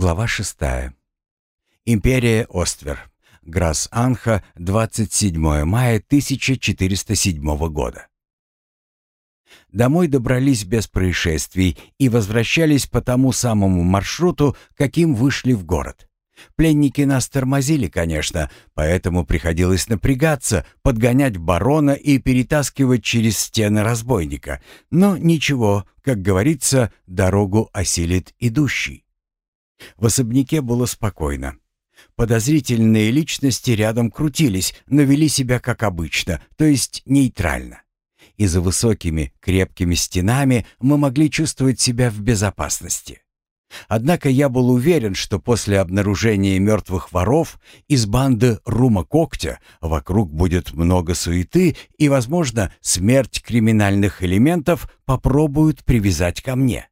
Глава шестая. Империя Оствер. Грас-Анха, 27 мая 1407 года. Домой добрались без происшествий и возвращались по тому самому маршруту, каким вышли в город. Пленники нас тормозили, конечно, поэтому приходилось напрягаться, подгонять барона и перетаскивать через стены разбойника. Но ничего, как говорится, дорогу осилит идущий. В особняке было спокойно. Подозрительные личности рядом крутились, но вели себя как обычно, то есть нейтрально. И за высокими, крепкими стенами мы могли чувствовать себя в безопасности. Однако я был уверен, что после обнаружения мертвых воров из банды Рума Когтя вокруг будет много суеты и, возможно, смерть криминальных элементов попробуют привязать ко мне.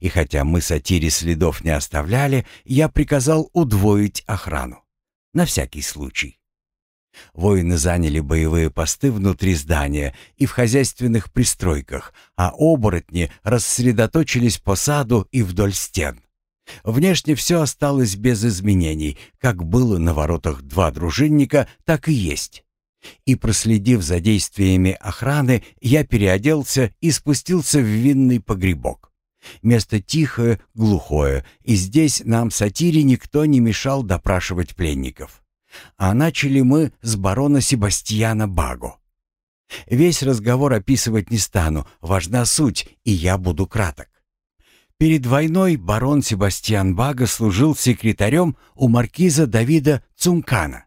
И хотя мы сатире следов не оставляли, я приказал удвоить охрану. На всякий случай. Воины заняли боевые посты внутри здания и в хозяйственных пристройках, а оборотни рассредоточились по саду и вдоль стен. Внешне все осталось без изменений, как было на воротах два дружинника, так и есть. И проследив за действиями охраны, я переоделся и спустился в винный погребок. Место тихое, глухое, и здесь нам, сатире, никто не мешал допрашивать пленников. А начали мы с барона Себастьяна Баго. Весь разговор описывать не стану, важна суть, и я буду краток. Перед войной барон Себастьян Бага служил секретарем у маркиза Давида Цумкана,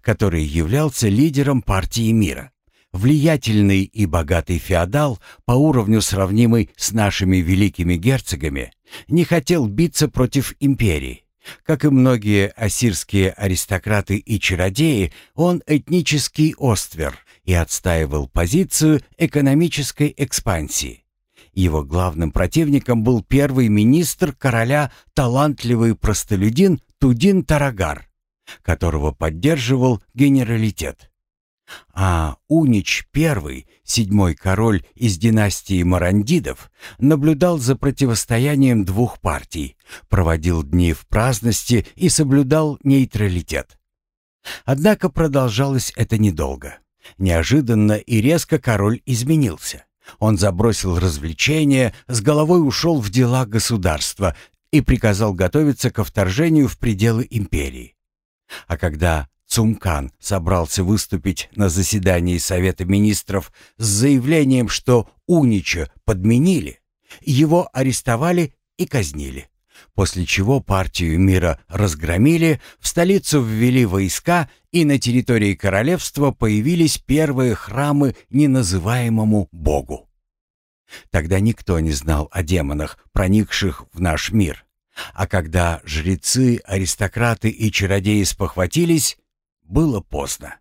который являлся лидером партии мира. Влиятельный и богатый феодал, по уровню сравнимый с нашими великими герцогами, не хотел биться против империи. Как и многие ассирские аристократы и чародеи, он этнический оствер и отстаивал позицию экономической экспансии. Его главным противником был первый министр короля талантливый простолюдин Тудин Тарагар, которого поддерживал генералитет. А Унич I, седьмой король из династии Марандидов, наблюдал за противостоянием двух партий, проводил дни в праздности и соблюдал нейтралитет. Однако продолжалось это недолго. Неожиданно и резко король изменился. Он забросил развлечения, с головой ушел в дела государства и приказал готовиться ко вторжению в пределы империи. А когда Цумкан собрался выступить на заседании Совета Министров с заявлением, что Унича подменили, его арестовали и казнили после чего партию мира разгромили, в столицу ввели войска, и на территории королевства появились первые храмы неназываемому богу. Тогда никто не знал о демонах, проникших в наш мир. А когда жрецы, аристократы и чародеи спохватились, было поздно.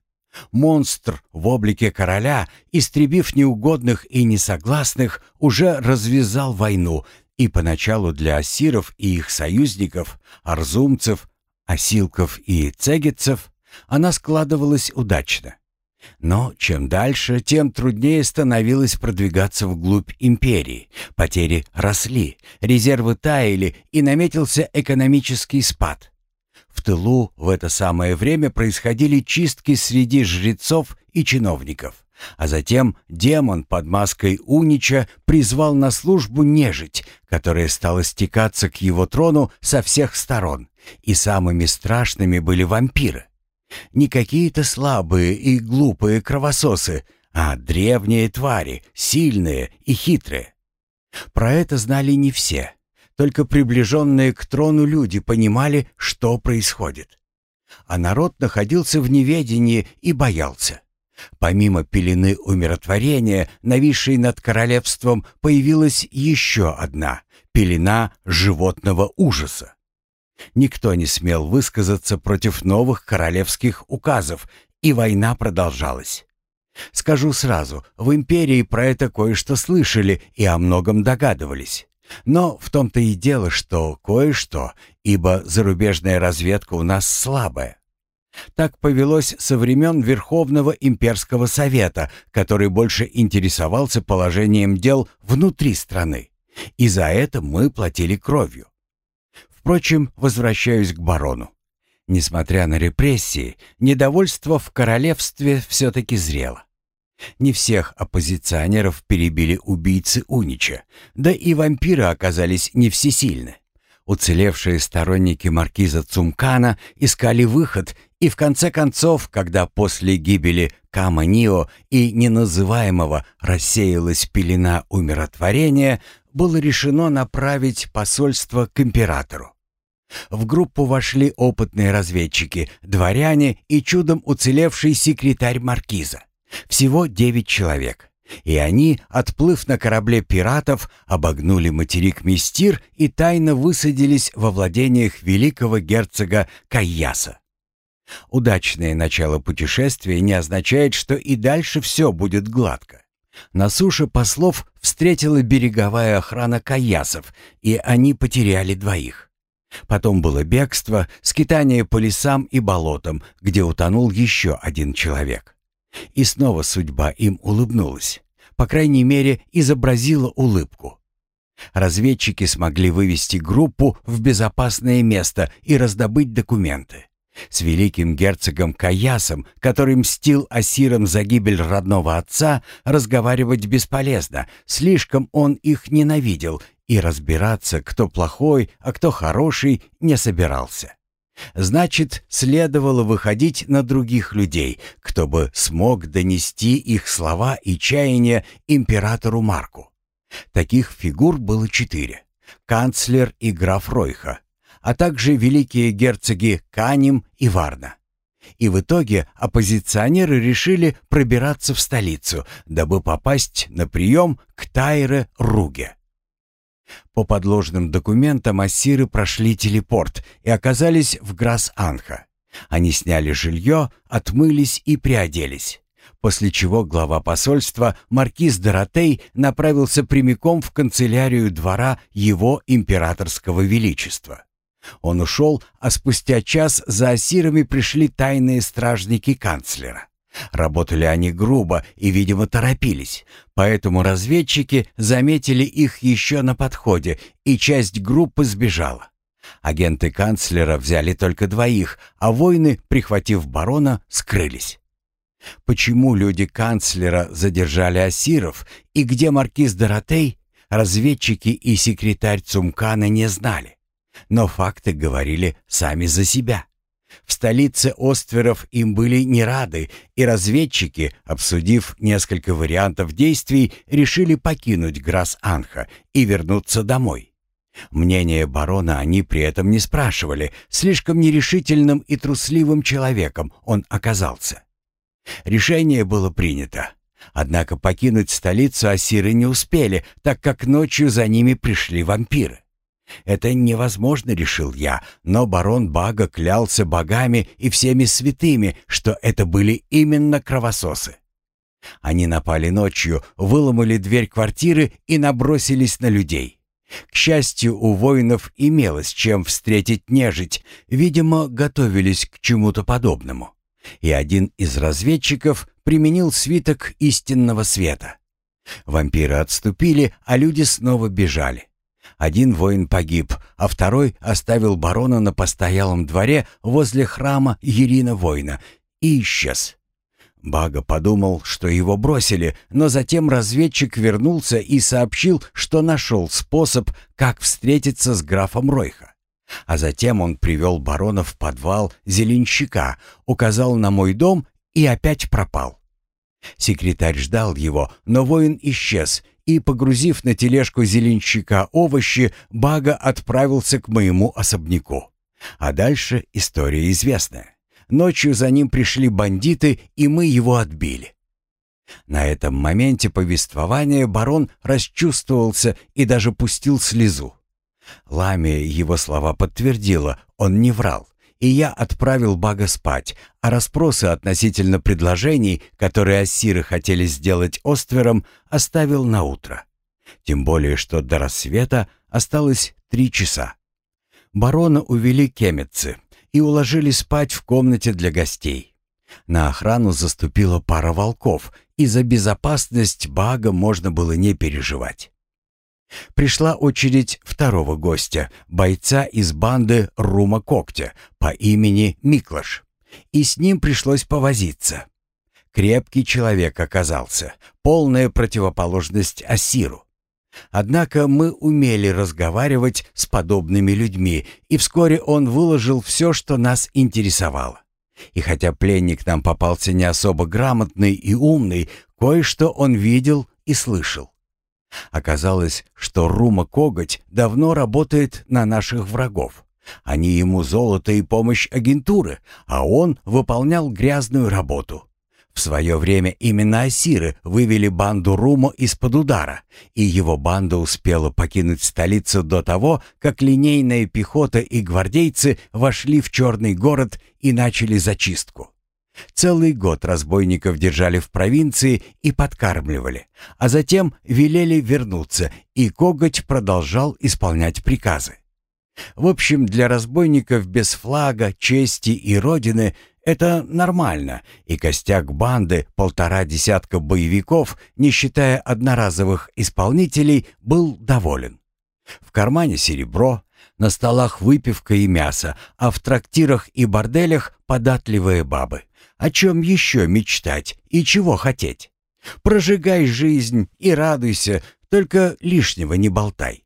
Монстр в облике короля, истребив неугодных и несогласных, уже развязал войну и поначалу для ассиров и их союзников, арзумцев, осилков и цегетцев, она складывалась удачно. Но чем дальше, тем труднее становилось продвигаться вглубь империи. Потери росли, резервы таяли и наметился экономический спад. В тылу в это самое время происходили чистки среди жрецов и чиновников. А затем демон под маской Унича призвал на службу нежить, которая стала стекаться к его трону со всех сторон, и самыми страшными были вампиры. Не какие-то слабые и глупые кровососы, а древние твари, сильные и хитрые. Про это знали не все, только приближенные к трону люди понимали, что происходит. А народ находился в неведении и боялся. Помимо пелены умиротворения, нависшей над королевством, появилась еще одна — пелена животного ужаса. Никто не смел высказаться против новых королевских указов, и война продолжалась. Скажу сразу, в империи про это кое-что слышали и о многом догадывались. Но в том-то и дело, что кое-что, ибо зарубежная разведка у нас слабая. Так повелось со времен Верховного имперского совета, который больше интересовался положением дел внутри страны. И за это мы платили кровью. Впрочем, возвращаюсь к барону. Несмотря на репрессии, недовольство в королевстве все-таки зрело. Не всех оппозиционеров перебили убийцы Унича, да и вампиры оказались не всесильны. Уцелевшие сторонники маркиза Цумкана искали выход, и в конце концов, когда после гибели Кама-Нио и неназываемого рассеялась пелена умиротворения, было решено направить посольство к императору. В группу вошли опытные разведчики, дворяне и чудом уцелевший секретарь маркиза. Всего девять человек. И они, отплыв на корабле пиратов, обогнули материк Мистир и тайно высадились во владениях великого герцога Кайяса. Удачное начало путешествия не означает, что и дальше все будет гладко. На суше послов встретила береговая охрана Каясов, и они потеряли двоих. Потом было бегство, скитание по лесам и болотам, где утонул еще один человек. И снова судьба им улыбнулась. По крайней мере, изобразила улыбку. Разведчики смогли вывести группу в безопасное место и раздобыть документы. С великим герцогом Каясом, который мстил Асирам за гибель родного отца, разговаривать бесполезно, слишком он их ненавидел, и разбираться, кто плохой, а кто хороший, не собирался. Значит, следовало выходить на других людей, кто бы смог донести их слова и чаяния императору Марку. Таких фигур было четыре. Канцлер и граф Ройха, а также великие герцоги Каним и Варна. И в итоге оппозиционеры решили пробираться в столицу, дабы попасть на прием к Тайре Руге. По подложным документам ассиры прошли телепорт и оказались в Грас-Анха. Они сняли жилье, отмылись и приоделись. После чего глава посольства, маркиз Доротей, направился прямиком в канцелярию двора его императорского величества. Он ушел, а спустя час за ассирами пришли тайные стражники канцлера. Работали они грубо и, видимо, торопились, поэтому разведчики заметили их еще на подходе, и часть группы сбежала. Агенты канцлера взяли только двоих, а воины, прихватив барона, скрылись. Почему люди канцлера задержали асиров и где маркиз Доротей, разведчики и секретарь Цумкана не знали. Но факты говорили сами за себя. В столице Остверов им были не рады, и разведчики, обсудив несколько вариантов действий, решили покинуть Грас-Анха и вернуться домой. Мнение барона они при этом не спрашивали, слишком нерешительным и трусливым человеком он оказался. Решение было принято. Однако покинуть столицу асиры не успели, так как ночью за ними пришли вампиры. Это невозможно, решил я, но барон Бага клялся богами и всеми святыми, что это были именно кровососы. Они напали ночью, выломали дверь квартиры и набросились на людей. К счастью, у воинов имелось чем встретить нежить, видимо, готовились к чему-то подобному. И один из разведчиков применил свиток истинного света. Вампиры отступили, а люди снова бежали. Один воин погиб, а второй оставил барона на постоялом дворе возле храма Ирина воина и исчез. Бага подумал, что его бросили, но затем разведчик вернулся и сообщил, что нашел способ, как встретиться с графом Ройха. А затем он привел барона в подвал зеленщика, указал на мой дом и опять пропал. Секретарь ждал его, но воин исчез, и, погрузив на тележку зеленщика овощи, Бага отправился к моему особняку. А дальше история известная. Ночью за ним пришли бандиты, и мы его отбили. На этом моменте повествования барон расчувствовался и даже пустил слезу. Ламия его слова подтвердила, он не врал и я отправил Бага спать, а расспросы относительно предложений, которые ассиры хотели сделать Оствером, оставил на утро. Тем более, что до рассвета осталось три часа. Барона увели кеметцы и уложили спать в комнате для гостей. На охрану заступила пара волков, и за безопасность Бага можно было не переживать. Пришла очередь второго гостя, бойца из банды Рума Когтя по имени Миклаш. И с ним пришлось повозиться. Крепкий человек оказался, полная противоположность Асиру. Однако мы умели разговаривать с подобными людьми, и вскоре он выложил все, что нас интересовало. И хотя пленник нам попался не особо грамотный и умный, кое-что он видел и слышал. Оказалось, что Рума Коготь давно работает на наших врагов. Они ему золото и помощь агентуры, а он выполнял грязную работу. В свое время именно Асиры вывели банду Румо из-под удара, и его банда успела покинуть столицу до того, как линейная пехота и гвардейцы вошли в Черный город и начали зачистку. Целый год разбойников держали в провинции и подкармливали, а затем велели вернуться, и Коготь продолжал исполнять приказы. В общем, для разбойников без флага, чести и родины это нормально, и костяк банды, полтора десятка боевиков, не считая одноразовых исполнителей, был доволен. В кармане серебро, на столах выпивка и мясо, а в трактирах и борделях податливые бабы. О чем еще мечтать и чего хотеть? Прожигай жизнь и радуйся, только лишнего не болтай.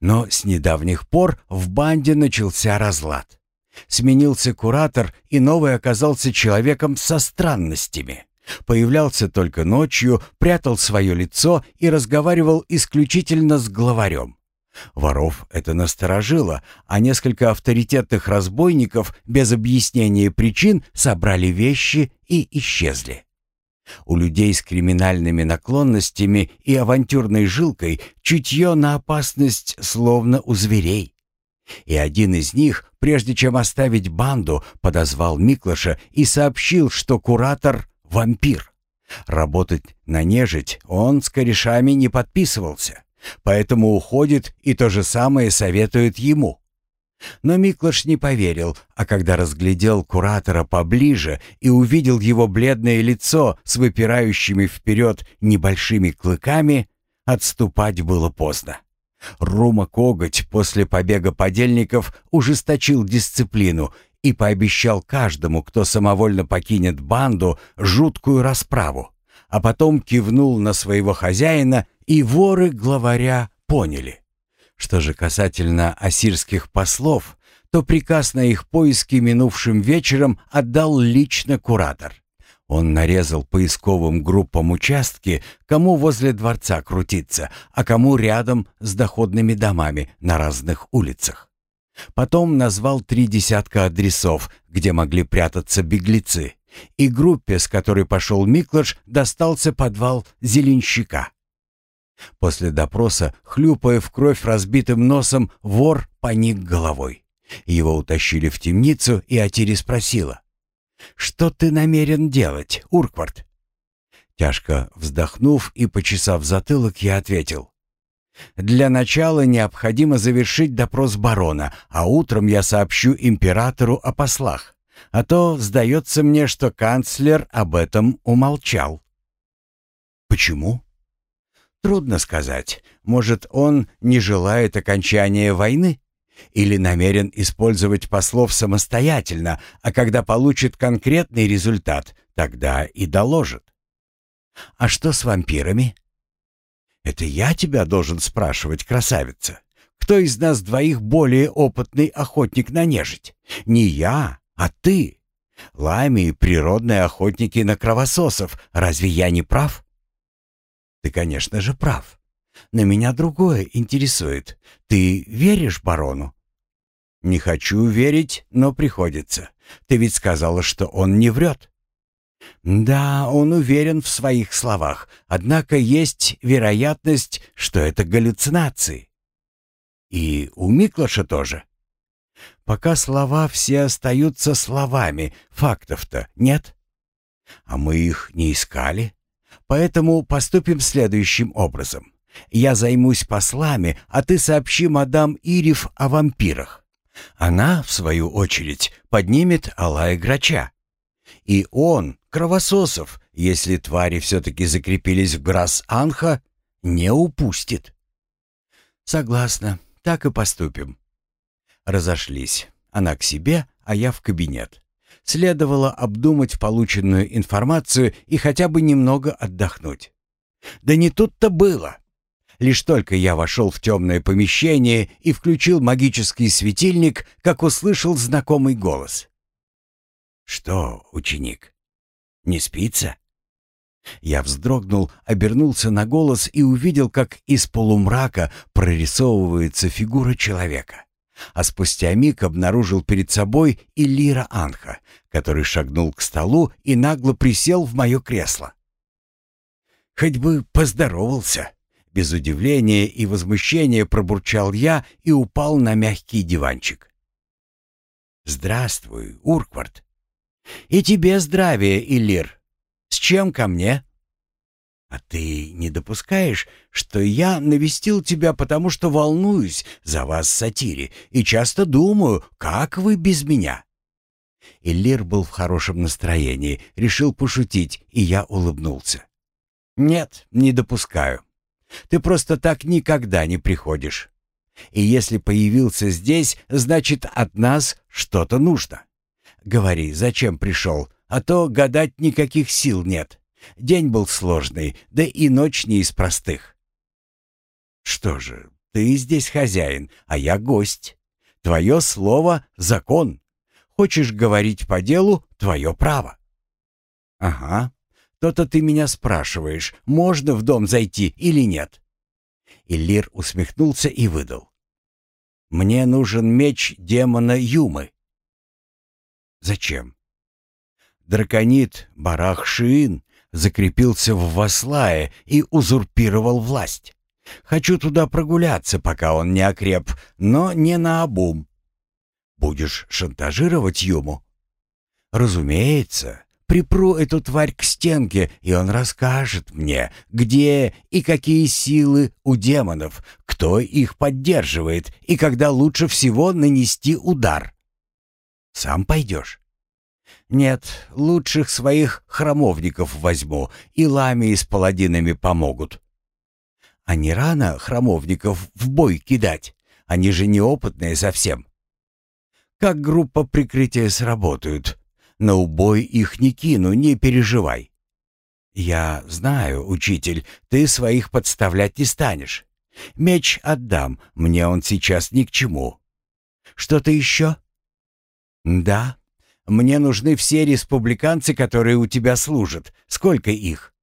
Но с недавних пор в банде начался разлад. Сменился куратор, и новый оказался человеком со странностями. Появлялся только ночью, прятал свое лицо и разговаривал исключительно с главарем. Воров это насторожило, а несколько авторитетных разбойников без объяснения причин собрали вещи и исчезли. У людей с криминальными наклонностями и авантюрной жилкой чутье на опасность словно у зверей. И один из них, прежде чем оставить банду, подозвал Миклаша и сообщил, что куратор — вампир. Работать на нежить он с корешами не подписывался, поэтому уходит и то же самое советует ему. Но Миклаш не поверил, а когда разглядел куратора поближе и увидел его бледное лицо с выпирающими вперед небольшими клыками, отступать было поздно. Рума Коготь после побега подельников ужесточил дисциплину и пообещал каждому, кто самовольно покинет банду, жуткую расправу, а потом кивнул на своего хозяина, и воры главаря поняли. Что же касательно ассирских послов, то приказ на их поиски минувшим вечером отдал лично куратор. Он нарезал поисковым группам участки, кому возле дворца крутиться, а кому рядом с доходными домами на разных улицах. Потом назвал три десятка адресов, где могли прятаться беглецы, и группе, с которой пошел Миклаш, достался подвал зеленщика. После допроса, хлюпая в кровь разбитым носом, вор поник головой. Его утащили в темницу, и Атири спросила. Что ты намерен делать, Урквард?» Тяжко вздохнув и почесав затылок, я ответил. «Для начала необходимо завершить допрос барона, а утром я сообщу императору о послах. А то сдается мне, что канцлер об этом умолчал». «Почему?» «Трудно сказать. Может, он не желает окончания войны?» или намерен использовать послов самостоятельно, а когда получит конкретный результат, тогда и доложит. А что с вампирами? Это я тебя должен спрашивать, красавица. Кто из нас двоих более опытный охотник на нежить? Не я, а ты. Лами — природные охотники на кровососов. Разве я не прав? Ты, конечно же, прав. На меня другое интересует. Ты веришь барону?» «Не хочу верить, но приходится. Ты ведь сказала, что он не врет». «Да, он уверен в своих словах, однако есть вероятность, что это галлюцинации». «И у Миклаша тоже». «Пока слова все остаются словами, фактов-то нет». «А мы их не искали, поэтому поступим следующим образом. Я займусь послами, а ты сообщи мадам Ирев о вампирах. Она, в свою очередь, поднимет Алая Грача. И он, Кровососов, если твари все-таки закрепились в Грасс-Анха, не упустит. «Согласна, так и поступим». Разошлись. Она к себе, а я в кабинет. Следовало обдумать полученную информацию и хотя бы немного отдохнуть. Да не тут-то было. Лишь только я вошел в темное помещение и включил магический светильник, как услышал знакомый голос. «Что, ученик, не спится?» Я вздрогнул, обернулся на голос и увидел, как из полумрака прорисовывается фигура человека. А спустя миг обнаружил перед собой Иллира Анха, который шагнул к столу и нагло присел в мое кресло. «Хоть бы поздоровался!» Без удивления и возмущения пробурчал я и упал на мягкий диванчик. «Здравствуй, Урквард!» «И тебе здравия, Иллир!» С чем ко мне?» «А ты не допускаешь, что я навестил тебя, потому что волнуюсь за вас, сатири, и часто думаю, как вы без меня?» Иллир был в хорошем настроении, решил пошутить, и я улыбнулся. «Нет, не допускаю. Ты просто так никогда не приходишь. И если появился здесь, значит, от нас что-то нужно. Говори, зачем пришел, а то гадать никаких сил нет. День был сложный, да и ночь не из простых. Что же, ты здесь хозяин, а я гость. Твое слово — закон. Хочешь говорить по делу — твое право. Ага, то-то ты меня спрашиваешь, можно в дом зайти или нет. Иллир усмехнулся и выдал. Мне нужен меч демона Юмы. Зачем? Драконит Барах-Шиин закрепился в Васлае и узурпировал власть. Хочу туда прогуляться, пока он не окреп, но не наобум. Будешь шантажировать Юму? Разумеется. Припру эту тварь к стенке, и он расскажет мне, где и какие силы у демонов, кто их поддерживает и когда лучше всего нанести удар. Сам пойдешь? Нет, лучших своих храмовников возьму, и ламии с паладинами помогут. А не рано храмовников в бой кидать? Они же неопытные совсем. Как группа прикрытия сработают? На убой их не кину, не переживай. Я знаю, учитель, ты своих подставлять не станешь. Меч отдам, мне он сейчас ни к чему. Что-то еще? Да, мне нужны все республиканцы, которые у тебя служат. Сколько их?»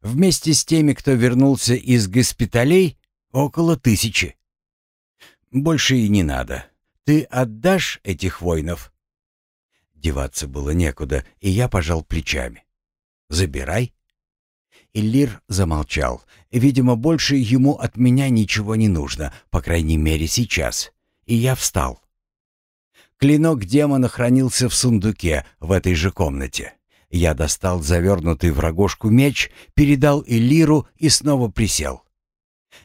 «Вместе с теми, кто вернулся из госпиталей, около тысячи». «Больше и не надо. Ты отдашь этих воинов?» Деваться было некуда, и я пожал плечами. «Забирай». Иллир замолчал. Видимо, больше ему от меня ничего не нужно, по крайней мере сейчас. И я встал. Клинок демона хранился в сундуке в этой же комнате. Я достал завернутый в рогожку меч, передал Элиру и снова присел.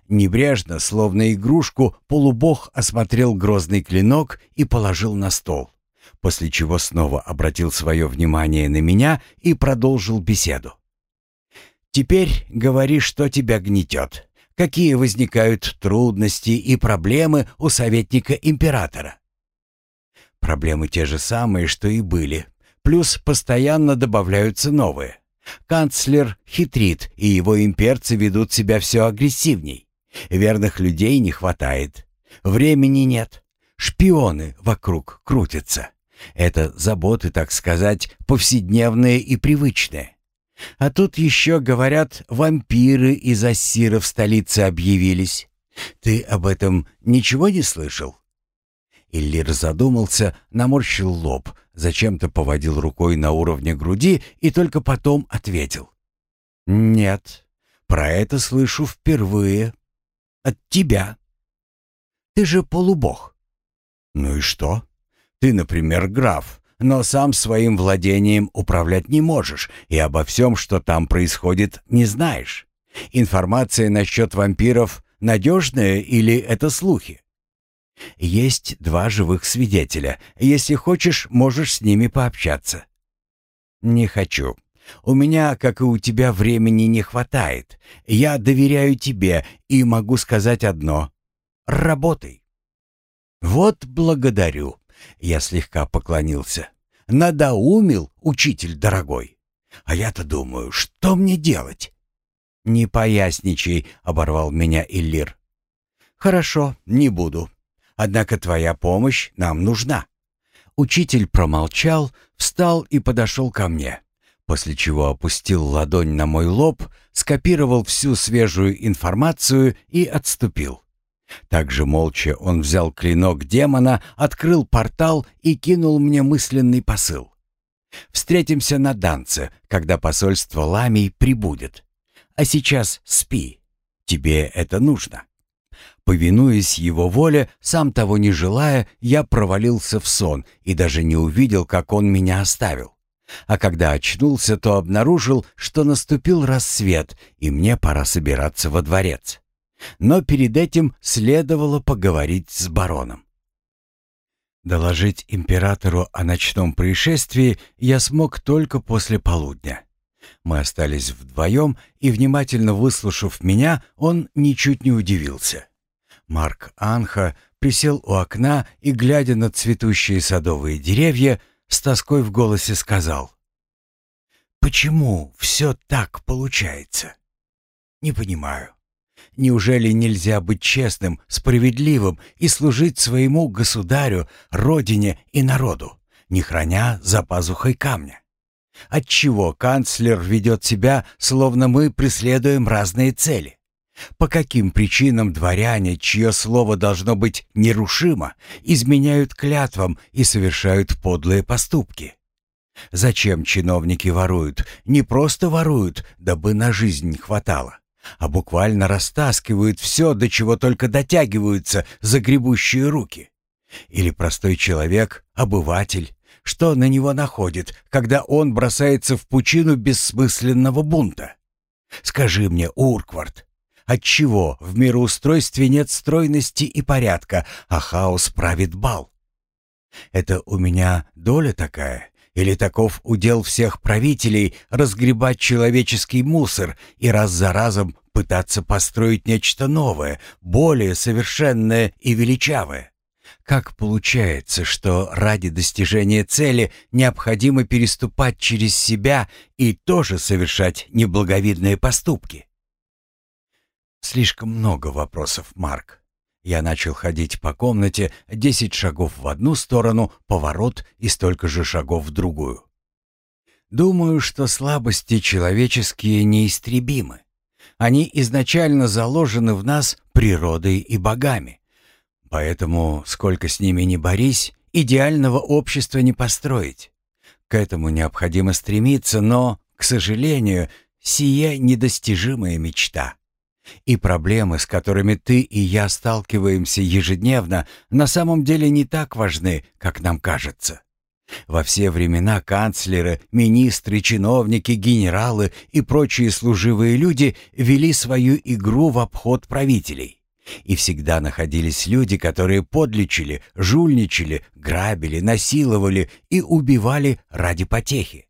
Небрежно, словно игрушку, полубог осмотрел грозный клинок и положил на стол, после чего снова обратил свое внимание на меня и продолжил беседу. «Теперь говори, что тебя гнетет, какие возникают трудности и проблемы у советника императора». Проблемы те же самые, что и были. Плюс постоянно добавляются новые. Канцлер хитрит, и его имперцы ведут себя все агрессивней. Верных людей не хватает. Времени нет. Шпионы вокруг крутятся. Это заботы, так сказать, повседневные и привычные. А тут еще, говорят, вампиры из Ассира в столице объявились. Ты об этом ничего не слышал? Иллир задумался, наморщил лоб, зачем-то поводил рукой на уровне груди и только потом ответил. «Нет, про это слышу впервые. От тебя. Ты же полубог». «Ну и что? Ты, например, граф, но сам своим владением управлять не можешь и обо всем, что там происходит, не знаешь. Информация насчет вампиров надежная или это слухи?» Есть два живых свидетеля. Если хочешь, можешь с ними пообщаться». «Не хочу. У меня, как и у тебя, времени не хватает. Я доверяю тебе и могу сказать одно. Работай. Вот благодарю. Я слегка поклонился. Надоумил, учитель дорогой. А я-то думаю, что мне делать? Не поясничай, оборвал меня Иллир. Хорошо, не буду. Однако твоя помощь нам нужна. Учитель промолчал, встал и подошел ко мне после чего опустил ладонь на мой лоб, скопировал всю свежую информацию и отступил. Также молча он взял клинок демона, открыл портал и кинул мне мысленный посыл. «Встретимся на данце, когда посольство Ламий прибудет. А сейчас спи. Тебе это нужно». Повинуясь его воле, сам того не желая, я провалился в сон и даже не увидел, как он меня оставил. А когда очнулся, то обнаружил, что наступил рассвет, и мне пора собираться во дворец. Но перед этим следовало поговорить с бароном. Доложить императору о ночном происшествии я смог только после полудня. Мы остались вдвоем, и, внимательно выслушав меня, он ничуть не удивился. Марк Анха присел у окна и, глядя на цветущие садовые деревья, с тоской в голосе сказал. «Почему все так получается? Не понимаю. Неужели нельзя быть честным, справедливым и служить своему государю, родине и народу, не храня за пазухой камня? Отчего канцлер ведет себя, словно мы преследуем разные цели? По каким причинам дворяне, чье слово должно быть нерушимо, изменяют клятвам и совершают подлые поступки? Зачем чиновники воруют? Не просто воруют, дабы на жизнь хватало, а буквально растаскивают все, до чего только дотягиваются загребущие руки. Или простой человек, обыватель, что на него находит, когда он бросается в пучину бессмысленного бунта? Скажи мне, Урквард, Отчего в мироустройстве нет стройности и порядка, а хаос правит бал? Это у меня доля такая? Или таков удел всех правителей разгребать человеческий мусор и раз за разом пытаться построить нечто новое, более совершенное и величавое? Как получается, что ради достижения цели необходимо переступать через себя и тоже совершать неблаговидные поступки? Слишком много вопросов, Марк. Я начал ходить по комнате, десять шагов в одну сторону, поворот и столько же шагов в другую. Думаю, что слабости человеческие неистребимы. Они изначально заложены в нас природой и богами. Поэтому, сколько с ними ни борись, идеального общества не построить. К этому необходимо стремиться, но, к сожалению, сия недостижимая мечта. И проблемы, с которыми ты и я сталкиваемся ежедневно, на самом деле не так важны, как нам кажется. Во все времена канцлеры, министры, чиновники, генералы и прочие служивые люди вели свою игру в обход правителей. И всегда находились люди, которые подлечили, жульничали, грабили, насиловали и убивали ради потехи.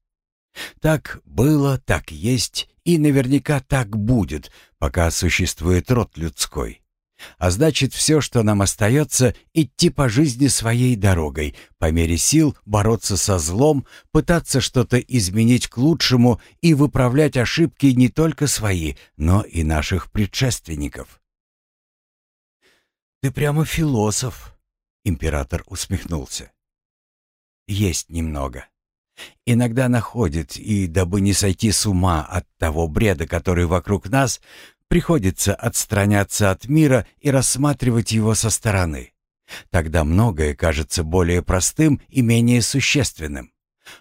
Так было, так есть и наверняка так будет, пока существует род людской. А значит, все, что нам остается, идти по жизни своей дорогой, по мере сил бороться со злом, пытаться что-то изменить к лучшему и выправлять ошибки не только свои, но и наших предшественников. «Ты прямо философ», — император усмехнулся. «Есть немного. Иногда находит, и дабы не сойти с ума от того бреда, который вокруг нас, приходится отстраняться от мира и рассматривать его со стороны. Тогда многое кажется более простым и менее существенным.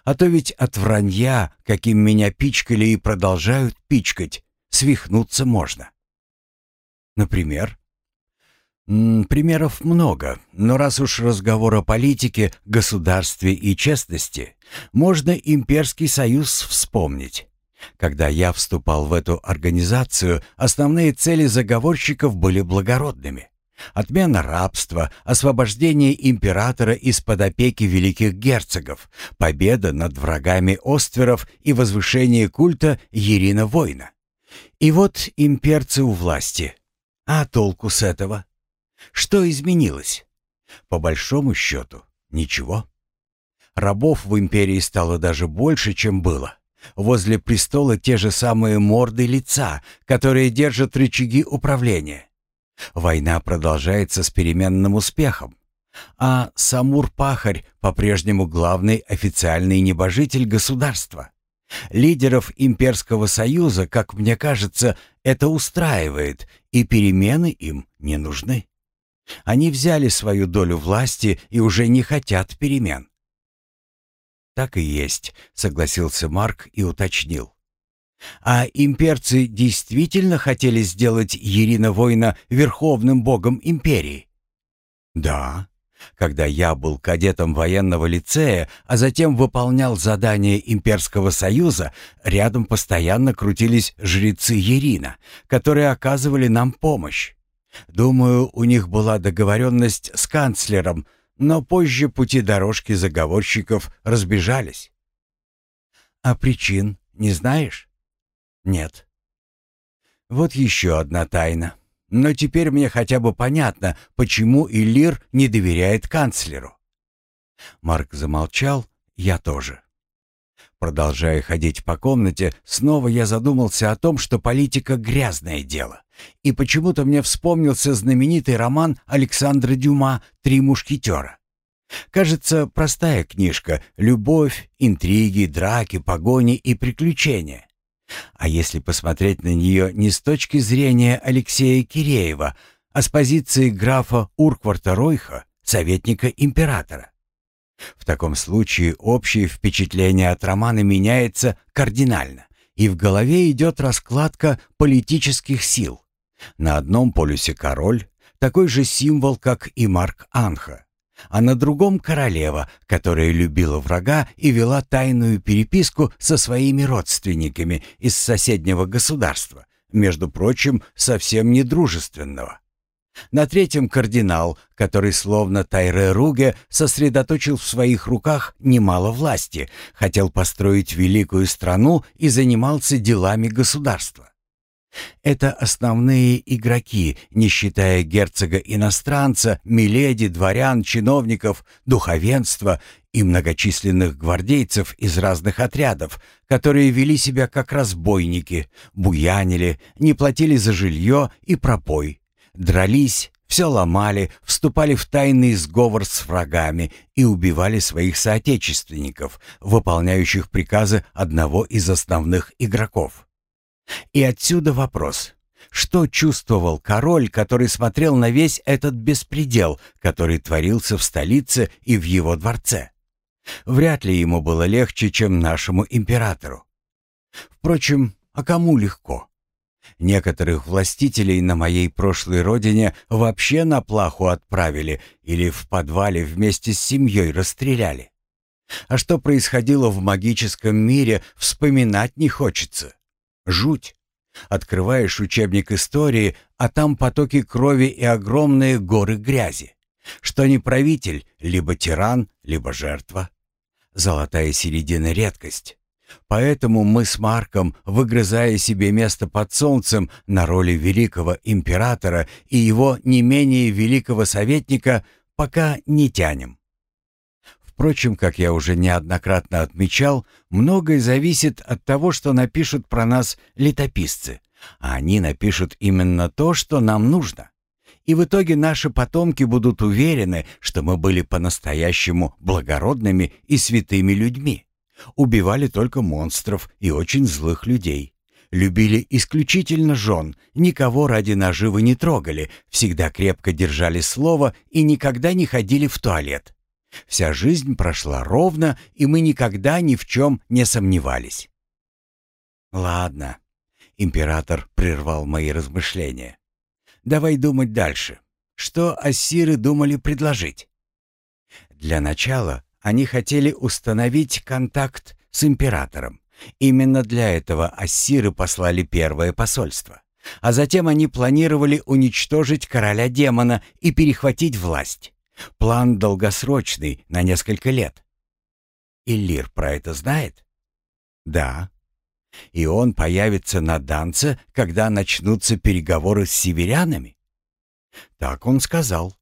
А то ведь от вранья, каким меня пичкали и продолжают пичкать, свихнуться можно. Например, Примеров много, но раз уж разговор о политике, государстве и честности, можно имперский союз вспомнить. Когда я вступал в эту организацию, основные цели заговорщиков были благородными. Отмена рабства, освобождение императора из-под опеки великих герцогов, победа над врагами Остверов и возвышение культа Ерина Война. И вот имперцы у власти. А толку с этого? Что изменилось? По большому счету, ничего. Рабов в империи стало даже больше, чем было. Возле престола те же самые морды лица, которые держат рычаги управления. Война продолжается с переменным успехом. А Самур-Пахарь по-прежнему главный официальный небожитель государства. Лидеров Имперского Союза, как мне кажется, это устраивает, и перемены им не нужны. Они взяли свою долю власти и уже не хотят перемен. «Так и есть», — согласился Марк и уточнил. «А имперцы действительно хотели сделать Ирина Воина верховным богом империи?» «Да. Когда я был кадетом военного лицея, а затем выполнял задания Имперского Союза, рядом постоянно крутились жрецы Ирина, которые оказывали нам помощь. Думаю, у них была договоренность с канцлером, но позже пути дорожки заговорщиков разбежались. А причин не знаешь? Нет. Вот еще одна тайна. Но теперь мне хотя бы понятно, почему Иллир не доверяет канцлеру. Марк замолчал, я тоже. Продолжая ходить по комнате, снова я задумался о том, что политика — грязное дело. И почему-то мне вспомнился знаменитый роман Александра Дюма «Три мушкетера». Кажется, простая книжка — любовь, интриги, драки, погони и приключения. А если посмотреть на нее не с точки зрения Алексея Киреева, а с позиции графа Уркварта Ройха, советника императора? В таком случае общее впечатление от романа меняется кардинально, и в голове идет раскладка политических сил. На одном полюсе король, такой же символ, как и Марк Анха, а на другом королева, которая любила врага и вела тайную переписку со своими родственниками из соседнего государства, между прочим, совсем недружественного. На третьем кардинал, который словно Тайре Руге сосредоточил в своих руках немало власти, хотел построить великую страну и занимался делами государства. Это основные игроки, не считая герцога-иностранца, миледи, дворян, чиновников, духовенства и многочисленных гвардейцев из разных отрядов, которые вели себя как разбойники, буянили, не платили за жилье и пропой, дрались, все ломали, вступали в тайный сговор с врагами и убивали своих соотечественников, выполняющих приказы одного из основных игроков. И отсюда вопрос. Что чувствовал король, который смотрел на весь этот беспредел, который творился в столице и в его дворце? Вряд ли ему было легче, чем нашему императору. Впрочем, а кому легко? Некоторых властителей на моей прошлой родине вообще на плаху отправили или в подвале вместе с семьей расстреляли. А что происходило в магическом мире, вспоминать не хочется. Жуть. Открываешь учебник истории, а там потоки крови и огромные горы грязи. Что не правитель, либо тиран, либо жертва. Золотая середина — редкость. Поэтому мы с Марком, выгрызая себе место под солнцем на роли великого императора и его не менее великого советника, пока не тянем. Впрочем, как я уже неоднократно отмечал, многое зависит от того, что напишут про нас летописцы, а они напишут именно то, что нам нужно. И в итоге наши потомки будут уверены, что мы были по-настоящему благородными и святыми людьми. Убивали только монстров и очень злых людей. Любили исключительно жен, никого ради наживы не трогали, всегда крепко держали слово и никогда не ходили в туалет. Вся жизнь прошла ровно, и мы никогда ни в чем не сомневались. «Ладно», — император прервал мои размышления. «Давай думать дальше. Что ассиры думали предложить?» «Для начала они хотели установить контакт с императором. Именно для этого ассиры послали первое посольство. А затем они планировали уничтожить короля демона и перехватить власть. План долгосрочный, на несколько лет. Иллир про это знает? Да. И он появится на Данце, когда начнутся переговоры с северянами? Так он сказал.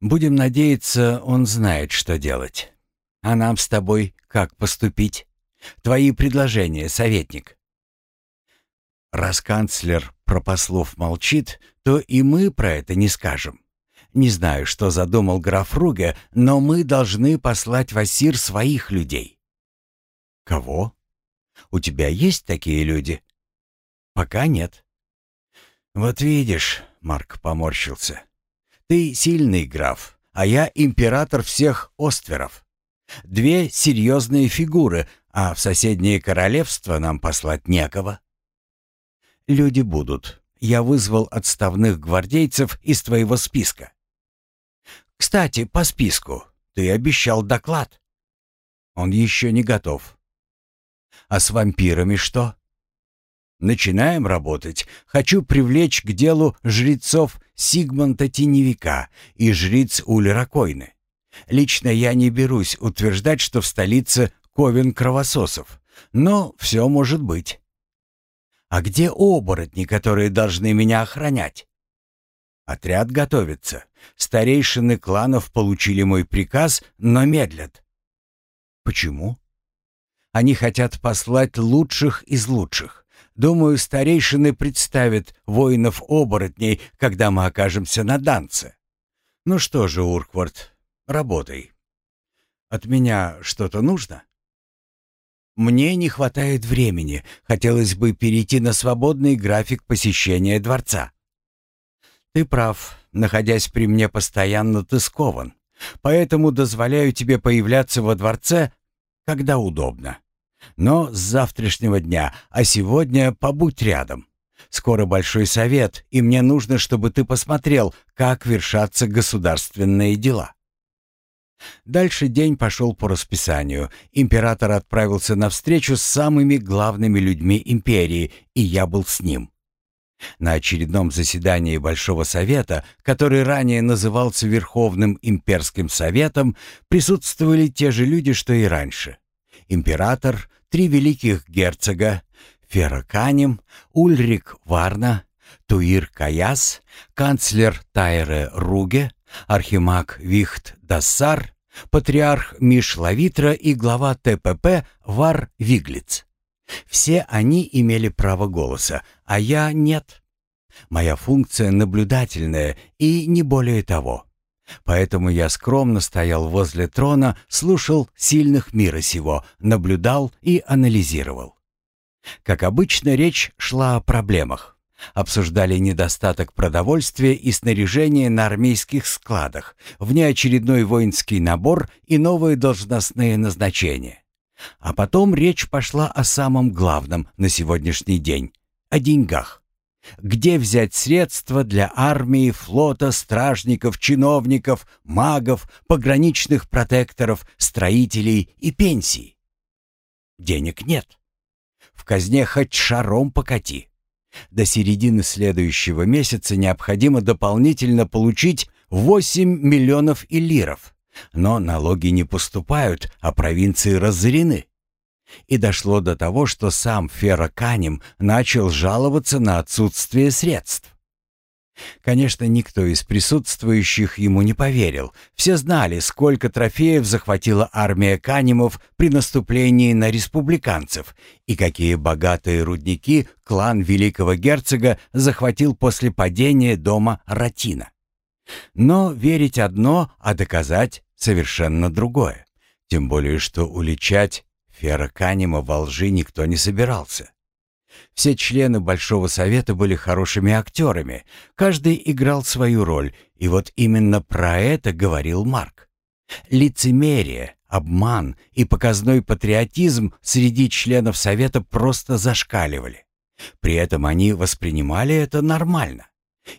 Будем надеяться, он знает, что делать. А нам с тобой как поступить? Твои предложения, советник. Раз канцлер про послов молчит, то и мы про это не скажем. Не знаю, что задумал граф Руге, но мы должны послать в Ассир своих людей. Кого? У тебя есть такие люди? Пока нет. Вот видишь, Марк поморщился. Ты сильный граф, а я император всех остверов. Две серьезные фигуры, а в соседнее королевство нам послать некого. Люди будут. Я вызвал отставных гвардейцев из твоего списка. Кстати, по списку. Ты обещал доклад. Он еще не готов. А с вампирами что? Начинаем работать. Хочу привлечь к делу жрецов Сигмонта Теневика и жриц Ульра Койны. Лично я не берусь утверждать, что в столице ковен кровососов, но все может быть. А где оборотни, которые должны меня охранять? Отряд готовится. Старейшины кланов получили мой приказ, но медлят. Почему? Они хотят послать лучших из лучших. Думаю, старейшины представят воинов-оборотней, когда мы окажемся на данце. Ну что же, Урквард, работай. От меня что-то нужно? Мне не хватает времени. Хотелось бы перейти на свободный график посещения дворца. Ты прав. Находясь при мне постоянно, ты скован. Поэтому дозволяю тебе появляться во дворце, когда удобно. Но с завтрашнего дня, а сегодня побудь рядом. Скоро большой совет, и мне нужно, чтобы ты посмотрел, как вершатся государственные дела. Дальше день пошел по расписанию. Император отправился на встречу с самыми главными людьми империи, и я был с ним. На очередном заседании Большого Совета, который ранее назывался Верховным Имперским Советом, присутствовали те же люди, что и раньше. Император, три великих герцога, Ферраканем, Ульрик Варна, Туир Каяс, канцлер Тайре Руге, архимаг Вихт Дассар, патриарх Миш Лавитра и глава ТПП Вар Виглиц. Все они имели право голоса, а я нет. Моя функция наблюдательная и не более того. Поэтому я скромно стоял возле трона, слушал сильных мира сего, наблюдал и анализировал. Как обычно, речь шла о проблемах. Обсуждали недостаток продовольствия и снаряжения на армейских складах, внеочередной воинский набор и новые должностные назначения. А потом речь пошла о самом главном на сегодняшний день — о деньгах. Где взять средства для армии, флота, стражников, чиновников, магов, пограничных протекторов, строителей и пенсий? Денег нет. В казне хоть шаром покати. До середины следующего месяца необходимо дополнительно получить 8 миллионов иллиров. Но налоги не поступают, а провинции разорены. И дошло до того, что сам Ферраканем начал жаловаться на отсутствие средств. Конечно, никто из присутствующих ему не поверил. Все знали, сколько трофеев захватила армия Канимов при наступлении на республиканцев и какие богатые рудники клан великого герцога захватил после падения дома Ратина. Но верить одно, а доказать совершенно другое. Тем более, что уличать Фера Канима во лжи никто не собирался. Все члены Большого Совета были хорошими актерами, каждый играл свою роль, и вот именно про это говорил Марк. Лицемерие, обман и показной патриотизм среди членов Совета просто зашкаливали. При этом они воспринимали это нормально.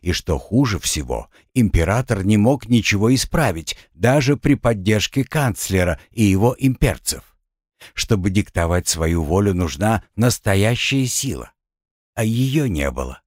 И что хуже всего, император не мог ничего исправить, даже при поддержке канцлера и его имперцев. Чтобы диктовать свою волю, нужна настоящая сила. А ее не было.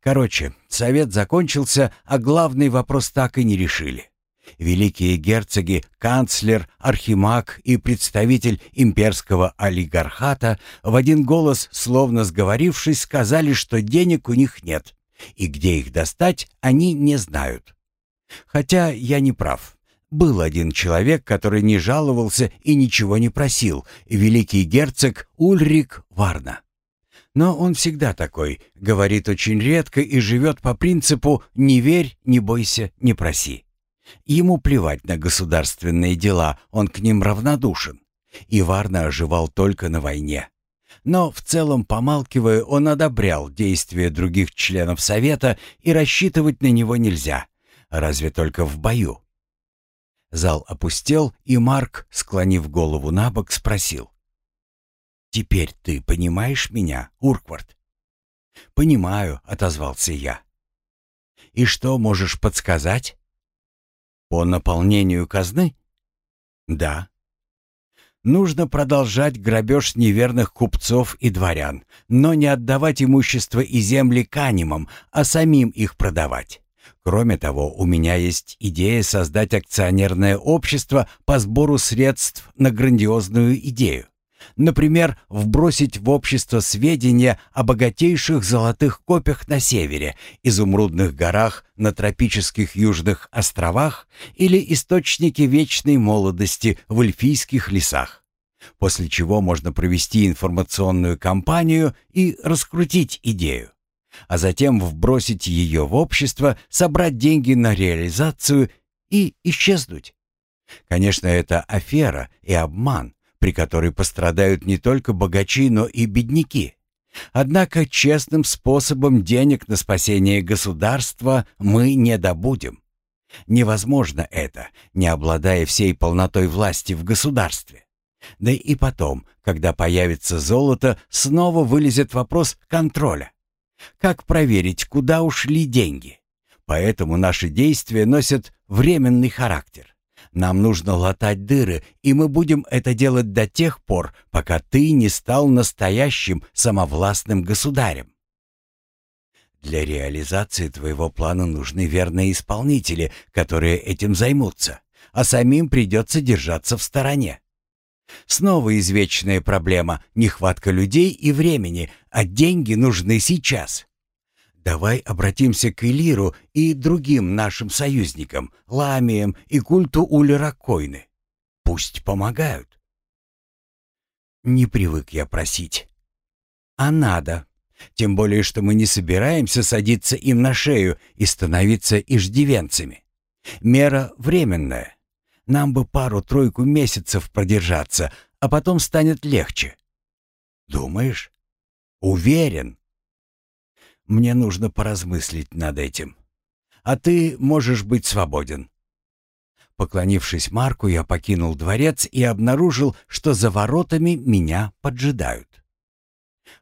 Короче, совет закончился, а главный вопрос так и не решили. Великие герцоги, канцлер, архимаг и представитель имперского олигархата в один голос, словно сговорившись, сказали, что денег у них нет, и где их достать, они не знают. Хотя я не прав. Был один человек, который не жаловался и ничего не просил, великий герцог Ульрик Варна. Но он всегда такой, говорит очень редко и живет по принципу «не верь, не бойся, не проси». Ему плевать на государственные дела, он к ним равнодушен. И Варна оживал только на войне. Но в целом, помалкивая, он одобрял действия других членов Совета, и рассчитывать на него нельзя, разве только в бою. Зал опустел, и Марк, склонив голову на бок, спросил. «Теперь ты понимаешь меня, Урквард?» «Понимаю», — отозвался я. «И что можешь подсказать?» «По наполнению казны?» «Да». «Нужно продолжать грабеж неверных купцов и дворян, но не отдавать имущество и земли канимам, а самим их продавать. Кроме того, у меня есть идея создать акционерное общество по сбору средств на грандиозную идею. Например, вбросить в общество сведения о богатейших золотых копях на севере, изумрудных горах на тропических южных островах или источнике вечной молодости в эльфийских лесах. После чего можно провести информационную кампанию и раскрутить идею а затем вбросить ее в общество, собрать деньги на реализацию и исчезнуть. Конечно, это афера и обман, при которой пострадают не только богачи, но и бедняки. Однако честным способом денег на спасение государства мы не добудем. Невозможно это, не обладая всей полнотой власти в государстве. Да и потом, когда появится золото, снова вылезет вопрос контроля. Как проверить, куда ушли деньги? Поэтому наши действия носят временный характер. Нам нужно латать дыры, и мы будем это делать до тех пор, пока ты не стал настоящим самовластным государем. Для реализации твоего плана нужны верные исполнители, которые этим займутся, а самим придется держаться в стороне. Снова извечная проблема — нехватка людей и времени, а деньги нужны сейчас. Давай обратимся к Элиру и другим нашим союзникам, Ламиям и культу Улеракойны. Пусть помогают. Не привык я просить. А надо. Тем более, что мы не собираемся садиться им на шею и становиться иждивенцами. Мера временная. Нам бы пару-тройку месяцев продержаться, а потом станет легче. Думаешь? Уверен. Мне нужно поразмыслить над этим. А ты можешь быть свободен. Поклонившись Марку, я покинул дворец и обнаружил, что за воротами меня поджидают.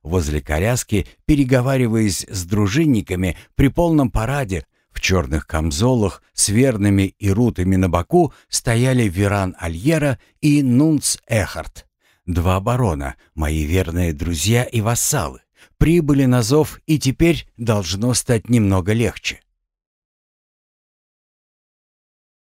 Возле коляски, переговариваясь с дружинниками, при полном параде в черных камзолах с верными и рутами на боку стояли Веран Альера и Нунц Эхарт, два барона, мои верные друзья и вассалы. Прибыли на зов, и теперь должно стать немного легче.